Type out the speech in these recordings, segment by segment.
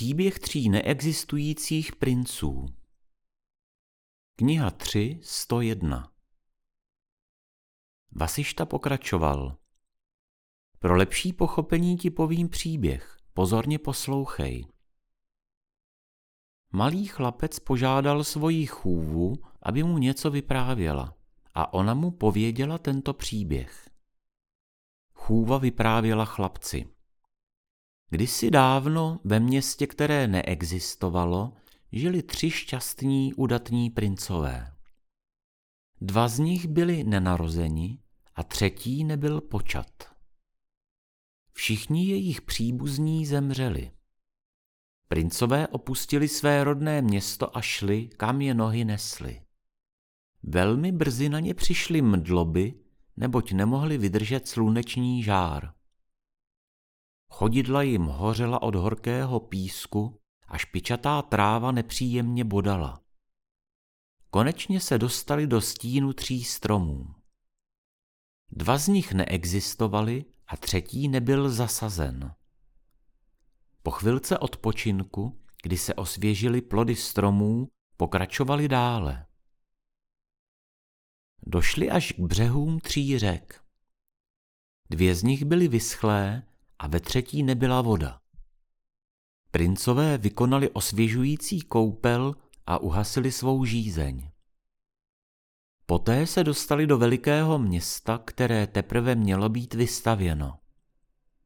Příběh tří neexistujících princů. Kniha 3, 101 Vasišta pokračoval. Pro lepší pochopení ti povím příběh, pozorně poslouchej. Malý chlapec požádal svoji chůvu, aby mu něco vyprávěla a ona mu pověděla tento příběh. Chůva vyprávěla chlapci. Kdysi dávno ve městě, které neexistovalo, žili tři šťastní udatní princové. Dva z nich byli nenarozeni a třetí nebyl počat. Všichni jejich příbuzní zemřeli. Princové opustili své rodné město a šli, kam je nohy nesly. Velmi brzy na ně přišly mdloby, neboť nemohli vydržet sluneční žár. Chodidla jim hořela od horkého písku a špičatá tráva nepříjemně bodala. Konečně se dostali do stínu tří stromů. Dva z nich neexistovali a třetí nebyl zasazen. Po chvilce odpočinku, kdy se osvěžily plody stromů, pokračovali dále. Došli až k břehům tří řek. Dvě z nich byly vyschlé a ve třetí nebyla voda. Princové vykonali osvěžující koupel a uhasili svou žízeň. Poté se dostali do velikého města, které teprve mělo být vystavěno.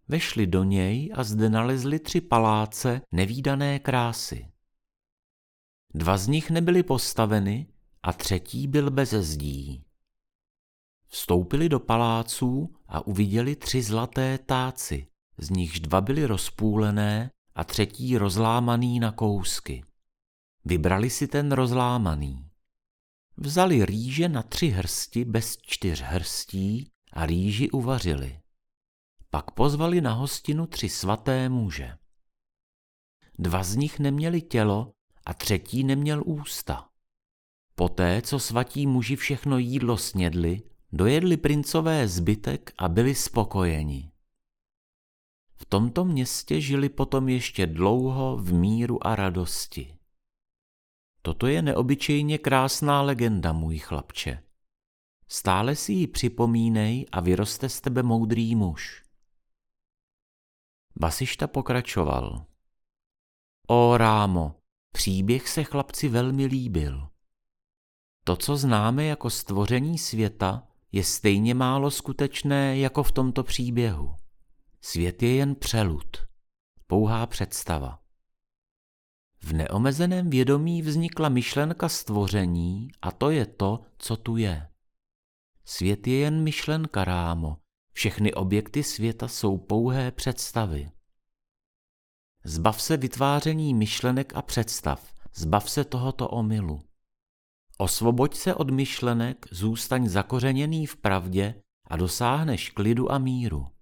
Vešli do něj a zde nalezli tři paláce nevýdané krásy. Dva z nich nebyly postaveny a třetí byl bez zdí. Vstoupili do paláců a uviděli tři zlaté táci, z nichž dva byly rozpůlené a třetí rozlámaný na kousky. Vybrali si ten rozlámaný. Vzali rýže na tři hrsti bez čtyř hrstí a rýži uvařili. Pak pozvali na hostinu tři svaté muže. Dva z nich neměli tělo a třetí neměl ústa. Poté, co svatí muži všechno jídlo snědli, dojedli princové zbytek a byli spokojeni. V tomto městě žili potom ještě dlouho v míru a radosti. Toto je neobyčejně krásná legenda, můj chlapče. Stále si ji připomínej a vyroste z tebe moudrý muž. Basišta pokračoval. O Rámo, příběh se chlapci velmi líbil. To, co známe jako stvoření světa, je stejně málo skutečné jako v tomto příběhu. Svět je jen přelud, pouhá představa. V neomezeném vědomí vznikla myšlenka stvoření a to je to, co tu je. Svět je jen myšlenka, Rámo. Všechny objekty světa jsou pouhé představy. Zbav se vytváření myšlenek a představ, zbav se tohoto omylu. Osvoboď se od myšlenek, zůstaň zakořeněný v pravdě a dosáhneš klidu a míru.